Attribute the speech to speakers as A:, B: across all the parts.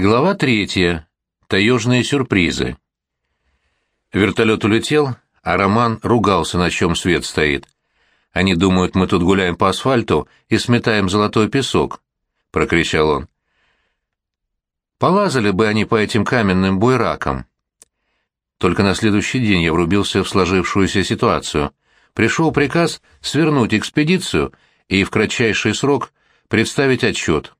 A: Глава третья. Таежные сюрпризы. Вертолет улетел, а Роман ругался, на чем свет стоит. Они думают, мы тут гуляем по асфальту и сметаем золотой песок, — прокричал он. Полазали бы они по этим каменным буйракам. Только на следующий день я врубился в сложившуюся ситуацию. Пришел приказ свернуть экспедицию и в кратчайший срок представить отчет.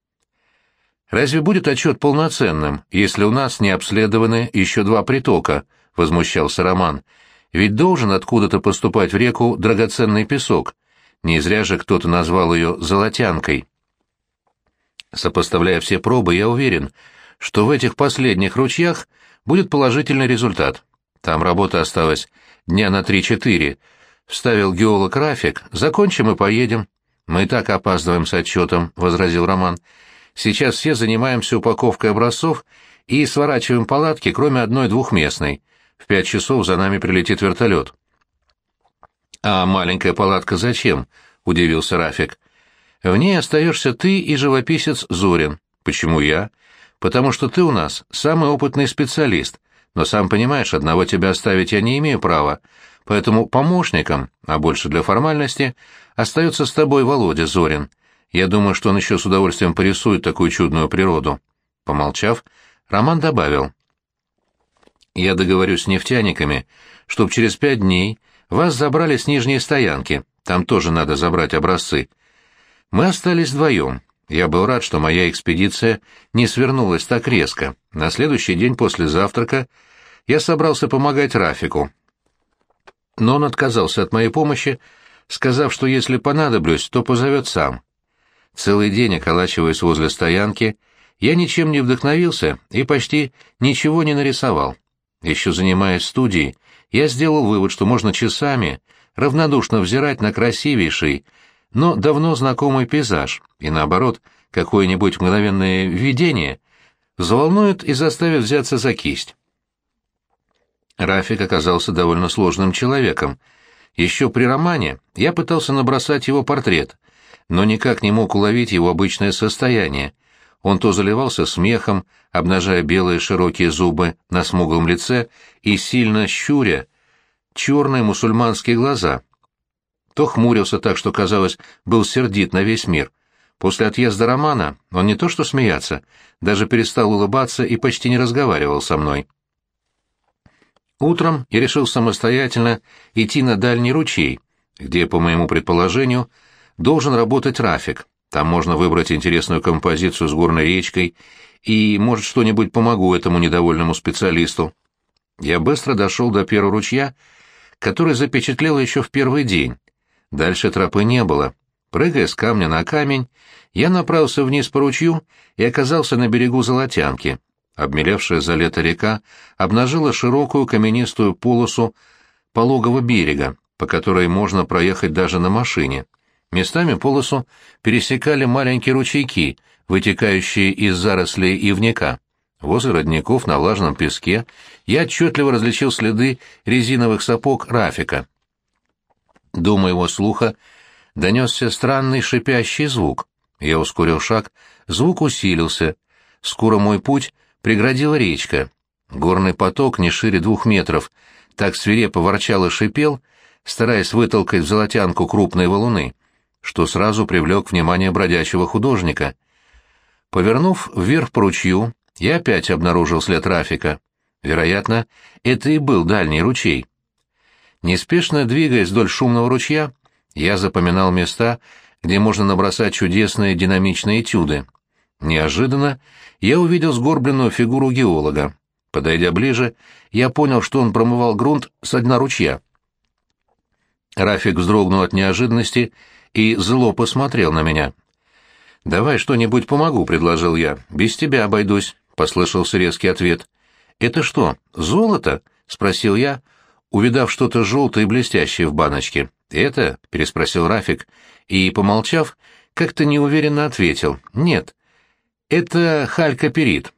A: «Разве будет отчет полноценным, если у нас не обследованы еще два притока?» — возмущался Роман. «Ведь должен откуда-то поступать в реку драгоценный песок. Не зря же кто-то назвал ее «золотянкой». Сопоставляя все пробы, я уверен, что в этих последних ручьях будет положительный результат. Там работа осталась дня на три-четыре. Вставил геолог Рафик, закончим и поедем. Мы и так опаздываем с отчетом, — возразил Роман. Сейчас все занимаемся упаковкой образцов и сворачиваем палатки, кроме одной двухместной. В пять часов за нами прилетит вертолет. «А маленькая палатка зачем?» — удивился Рафик. «В ней остаешься ты и живописец Зорин. Почему я? Потому что ты у нас самый опытный специалист, но сам понимаешь, одного тебя оставить я не имею права, поэтому помощником, а больше для формальности, остается с тобой Володя Зорин. Я думаю, что он еще с удовольствием порисует такую чудную природу. Помолчав, Роман добавил. Я договорюсь с нефтяниками, чтоб через пять дней вас забрали с нижней стоянки, там тоже надо забрать образцы. Мы остались вдвоем. Я был рад, что моя экспедиция не свернулась так резко. На следующий день после завтрака я собрался помогать Рафику. Но он отказался от моей помощи, сказав, что если понадоблюсь, то позовет сам. Целый день, околачиваясь возле стоянки, я ничем не вдохновился и почти ничего не нарисовал. Еще занимаясь студией, я сделал вывод, что можно часами равнодушно взирать на красивейший, но давно знакомый пейзаж, и наоборот, какое-нибудь мгновенное видение заволнует и заставит взяться за кисть. Рафик оказался довольно сложным человеком. Еще при романе я пытался набросать его портрет — но никак не мог уловить его обычное состояние. Он то заливался смехом, обнажая белые широкие зубы на смуглом лице и сильно щуря черные мусульманские глаза, то хмурился так, что, казалось, был сердит на весь мир. После отъезда Романа он не то что смеяться, даже перестал улыбаться и почти не разговаривал со мной. Утром я решил самостоятельно идти на дальний ручей, где, по моему предположению, должен работать Рафик. Там можно выбрать интересную композицию с горной речкой, и, может, что-нибудь помогу этому недовольному специалисту. Я быстро дошел до первого ручья, который запечатлел еще в первый день. Дальше тропы не было. Прыгая с камня на камень, я направился вниз по ручью и оказался на берегу Золотянки. Обмелевшая за лето река обнажила широкую каменистую полосу пологого берега, по которой можно проехать даже на машине. Местами полосу пересекали маленькие ручейки, вытекающие из зарослей ивника. Возле родников на влажном песке я отчетливо различил следы резиновых сапог Рафика. До моего слуха донесся странный шипящий звук. Я ускорил шаг, звук усилился. Скоро мой путь преградила речка. Горный поток не шире двух метров, так свирепо ворчал и шипел, стараясь вытолкать в золотянку крупные валуны что сразу привлек внимание бродячего художника. Повернув вверх по ручью, я опять обнаружил след трафика. Вероятно, это и был дальний ручей. Неспешно двигаясь вдоль шумного ручья, я запоминал места, где можно набросать чудесные динамичные этюды. Неожиданно я увидел сгорбленную фигуру геолога. Подойдя ближе, я понял, что он промывал грунт с дна ручья. Рафик вздрогнул от неожиданности и зло посмотрел на меня. «Давай что-нибудь помогу», — предложил я. «Без тебя обойдусь», — послышался резкий ответ. «Это что, золото?» — спросил я, увидав что-то желтое и блестящее в баночке. «Это?» — переспросил Рафик, и, помолчав, как-то неуверенно ответил. «Нет, это халькоперит».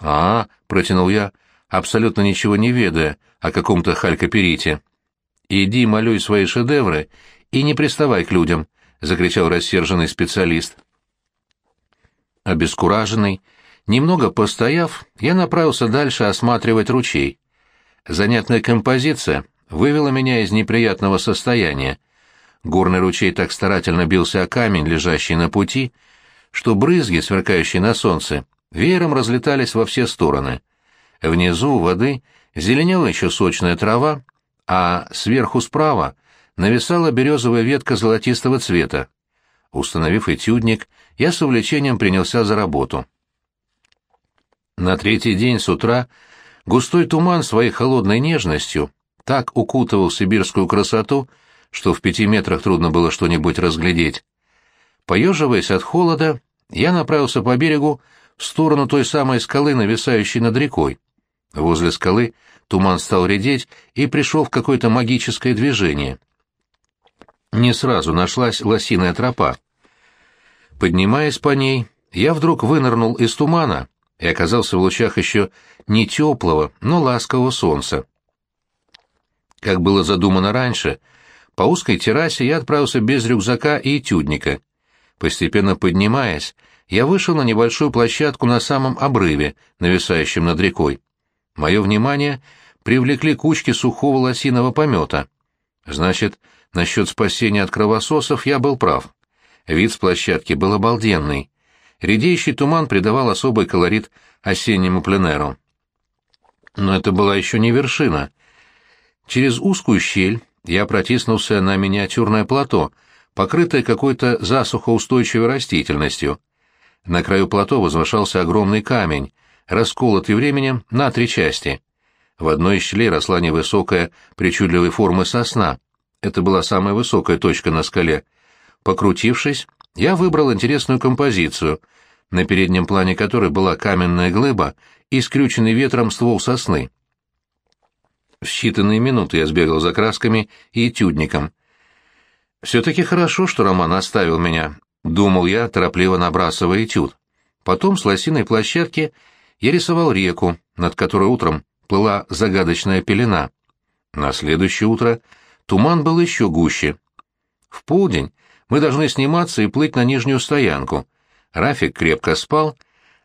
A: «А, — протянул я, абсолютно ничего не ведая о каком-то халькоперите. «Иди малюй свои шедевры и не приставай к людям», — закричал рассерженный специалист. Обескураженный, Немного постояв, я направился дальше осматривать ручей. Занятная композиция вывела меня из неприятного состояния. Горный ручей так старательно бился о камень, лежащий на пути, что брызги, сверкающие на солнце, веером разлетались во все стороны. Внизу воды зеленела еще сочная трава, а сверху справа нависала березовая ветка золотистого цвета. Установив этюдник, я с увлечением принялся за работу. На третий день с утра густой туман своей холодной нежностью так укутывал сибирскую красоту, что в пяти метрах трудно было что-нибудь разглядеть. Поеживаясь от холода, я направился по берегу в сторону той самой скалы, нависающей над рекой. Возле скалы туман стал редеть и пришел в какое-то магическое движение. Не сразу нашлась лосиная тропа. Поднимаясь по ней, я вдруг вынырнул из тумана и оказался в лучах еще не теплого, но ласкового солнца. Как было задумано раньше, по узкой террасе я отправился без рюкзака и этюдника. Постепенно поднимаясь, я вышел на небольшую площадку на самом обрыве, нависающем над рекой. Мое внимание привлекли кучки сухого лосиного помета. Значит, насчет спасения от кровососов я был прав. Вид с площадки был обалденный. Редеющий туман придавал особый колорит осеннему пленеру. Но это была еще не вершина. Через узкую щель я протиснулся на миниатюрное плато, покрытое какой-то засухоустойчивой растительностью. На краю плато возвышался огромный камень, расколотый временем на три части. В одной из щелей росла невысокая, причудливой формы сосна. Это была самая высокая точка на скале. Покрутившись, я выбрал интересную композицию, на переднем плане которой была каменная глыба и скрюченный ветром ствол сосны. В считанные минуты я сбегал за красками и этюдником. «Все-таки хорошо, что Роман оставил меня», — думал я, торопливо набрасывая этюд. Потом с лосиной площадки я рисовал реку, над которой утром плыла загадочная пелена. На следующее утро туман был еще гуще. В полдень мы должны сниматься и плыть на нижнюю стоянку. Рафик крепко спал,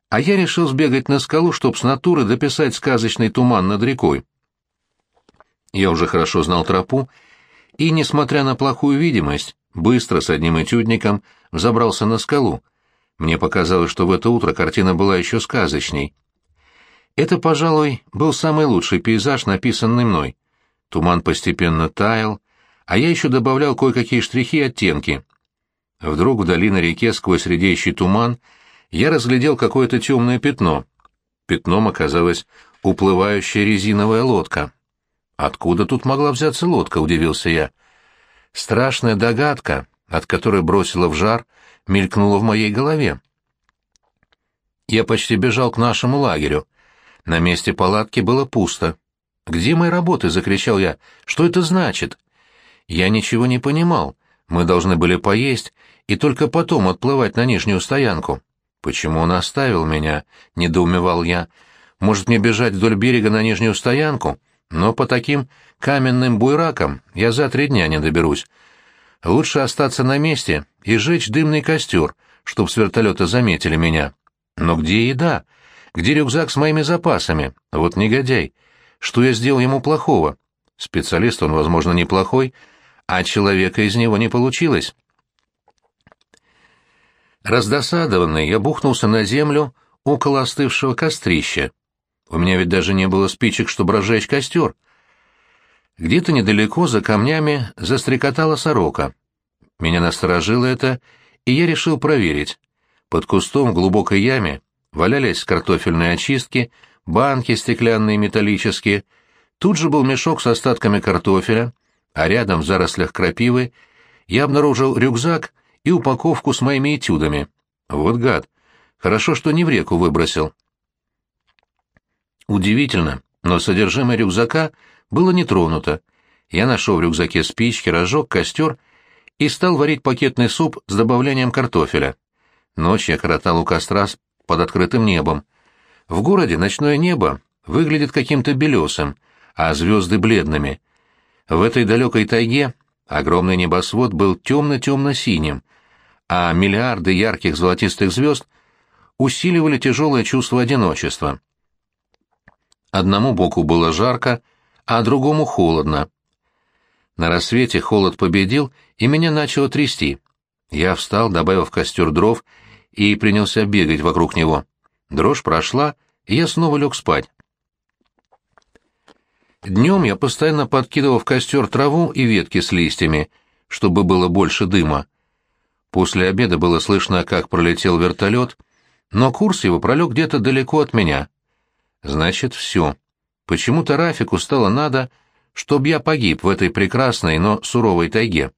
A: а я решил сбегать на скалу, чтоб с натуры дописать сказочный туман над рекой. Я уже хорошо знал тропу, и, несмотря на плохую видимость, быстро с одним этюдником взобрался на скалу. Мне показалось, что в это утро картина была еще сказочней. Это, пожалуй, был самый лучший пейзаж, написанный мной. Туман постепенно таял, а я еще добавлял кое-какие штрихи и оттенки. Вдруг вдали на реке сквозь редеющий туман я разглядел какое-то темное пятно. Пятном оказалась уплывающая резиновая лодка. «Откуда тут могла взяться лодка?» — удивился я. Страшная догадка, от которой бросила в жар, мелькнула в моей голове. Я почти бежал к нашему лагерю. На месте палатки было пусто. «Где мои работы?» — закричал я. «Что это значит?» Я ничего не понимал. Мы должны были поесть и только потом отплывать на нижнюю стоянку. «Почему он оставил меня?» — недоумевал я. «Может, мне бежать вдоль берега на нижнюю стоянку? Но по таким каменным буйракам я за три дня не доберусь. Лучше остаться на месте и жечь дымный костер, чтоб с вертолета заметили меня. Но где еда?» Где рюкзак с моими запасами? Вот негодяй. Что я сделал ему плохого? Специалист он, возможно, неплохой, а человека из него не получилось. Раздосадованный, я бухнулся на землю около остывшего кострища. У меня ведь даже не было спичек, чтобы разжечь костер. Где-то недалеко, за камнями, застрекотала сорока. Меня насторожило это, и я решил проверить. Под кустом в глубокой яме валялись картофельные очистки, банки стеклянные металлические. Тут же был мешок с остатками картофеля, а рядом в зарослях крапивы я обнаружил рюкзак и упаковку с моими этюдами. Вот гад. Хорошо, что не в реку выбросил. Удивительно, но содержимое рюкзака было не тронуто. Я нашел в рюкзаке спички, разжег костер и стал варить пакетный суп с добавлением картофеля. Ночь я коротал у костра под открытым небом. В городе ночное небо выглядит каким-то белесым, а звезды бледными. В этой далекой тайге огромный небосвод был темно-темно-синим, а миллиарды ярких золотистых звезд усиливали тяжелое чувство одиночества. Одному боку было жарко, а другому холодно. На рассвете холод победил, и меня начало трясти. Я встал, добавил в костер дров и принялся бегать вокруг него. Дрожь прошла, и я снова лег спать. Днем я постоянно подкидывал в костер траву и ветки с листьями, чтобы было больше дыма. После обеда было слышно, как пролетел вертолет, но курс его пролег где-то далеко от меня. Значит, все. Почему-то Рафику стало надо, чтобы я погиб в этой прекрасной, но суровой тайге.